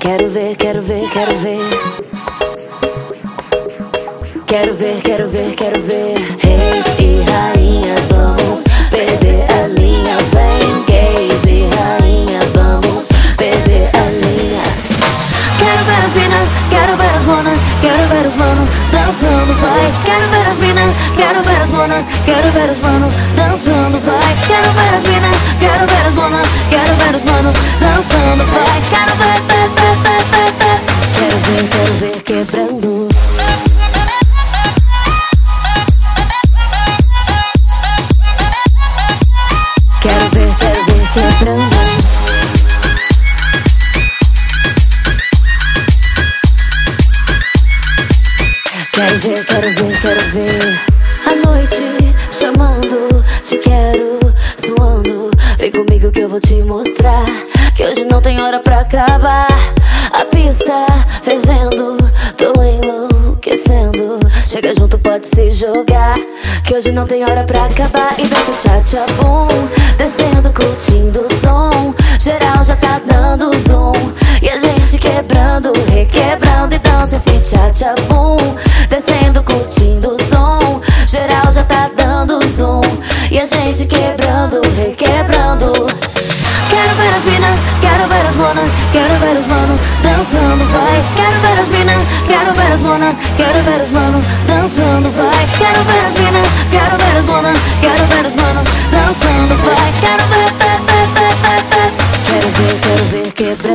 Quero ver, quero ver, quero ver. Quero ver, quero ver, quero ver. Reis e rainhas, vamos perder a linha. Vem, gays e rainhas, vamos perder a linha. Quero ver as minas, quero ver as monas, quero ver os manos dançando, vai. Quero ver as minas, quero ver as monas, quero ver os manos dançando, vai. Quero ver as minas, quero ver as monas, manos dançando, vai. Quero ver, ver, ver, ver, ver, ver. Quero ver, quero ver quebrando. Quero ver, quero ver quebrando. Quero ver, quero ver, quero ver. A noite chamando, te quero. Vem comigo que eu vou te mostrar. Que hoje não tem hora pra acabar. A pista fervendo, tô enlouquecendo. Chega junto, pode se jogar. Que hoje não tem hora pra acabar. E dança tcha-tcha bum. Descendo, curtindo o som. Geral já tá dando zoom. E a gente quebrando, requebrando. E dança esse tcha-tcha bum. Descendo, curtindo o som. Geral já tá dando zoom. E a gente quebrando, requebrando. Quero ver as minas, quero ver as monas, quero ver os manos dançando, vai. Quero ver as minas, quero ver as monas, quero ver os manos dançando, vai. Quero ver as minas, quero ver as monas, quero ver os manos dançando, vai. Quero ver, ver, ver, ver, ver, ver. Quero ver, quero ver.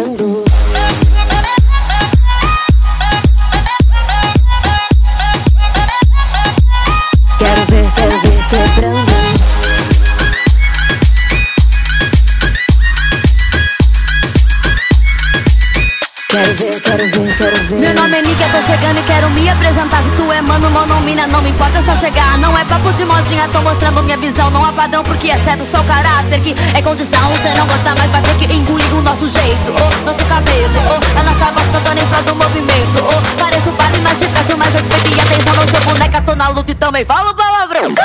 Quero ver, quero ver, quero ver. Meu nome é Nick, eu tô chegando e quero me apresentar. Se tu é mano, mano, mina, não me importa, é só chegar. Não é papo de modinha, tô mostrando minha visão. Não há padrão porque é certo, só o caráter Que é condição, cê não gosta mais vai ter que engolir o nosso jeito. Oh, Nosso cabelo, oh, a nossa voz cantando em prol do movimento. Oh, Pareço vale, mas te peço mais respeito e atenção Não sou boneca, tô na luta e também falo palavrão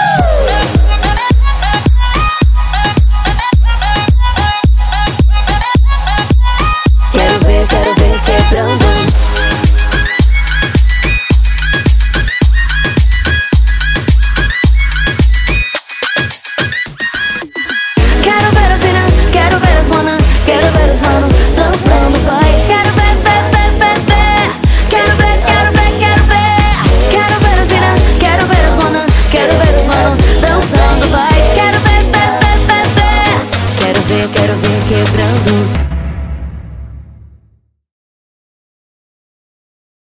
lado